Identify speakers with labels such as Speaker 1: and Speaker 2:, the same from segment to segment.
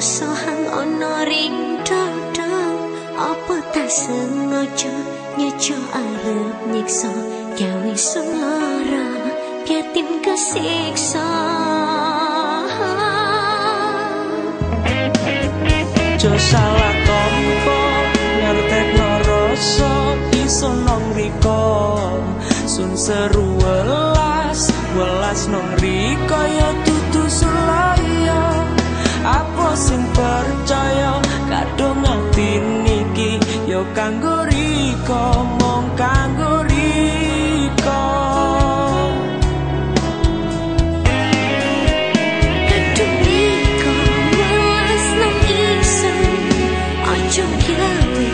Speaker 1: sohang ana ring dada apa tak sengaja nyeco arep nyiksa? Gawe semara piatin kesiksa.
Speaker 2: Jo salah tombo ngertek noroso iso nang riko. Sun seru welas welas nong riko ya tutu selaya. Apa kanggo riko mong kanggo riko
Speaker 1: Kadung riko welas nang isan Ojo gawe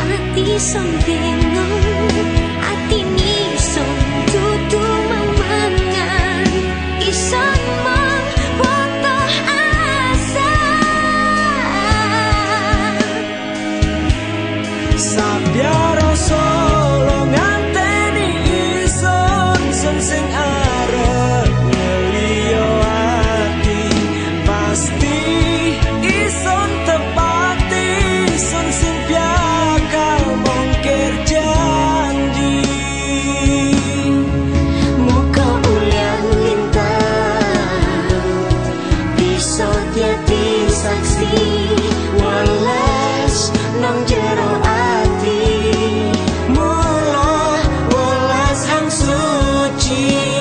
Speaker 1: ati sembingo
Speaker 2: Espírito.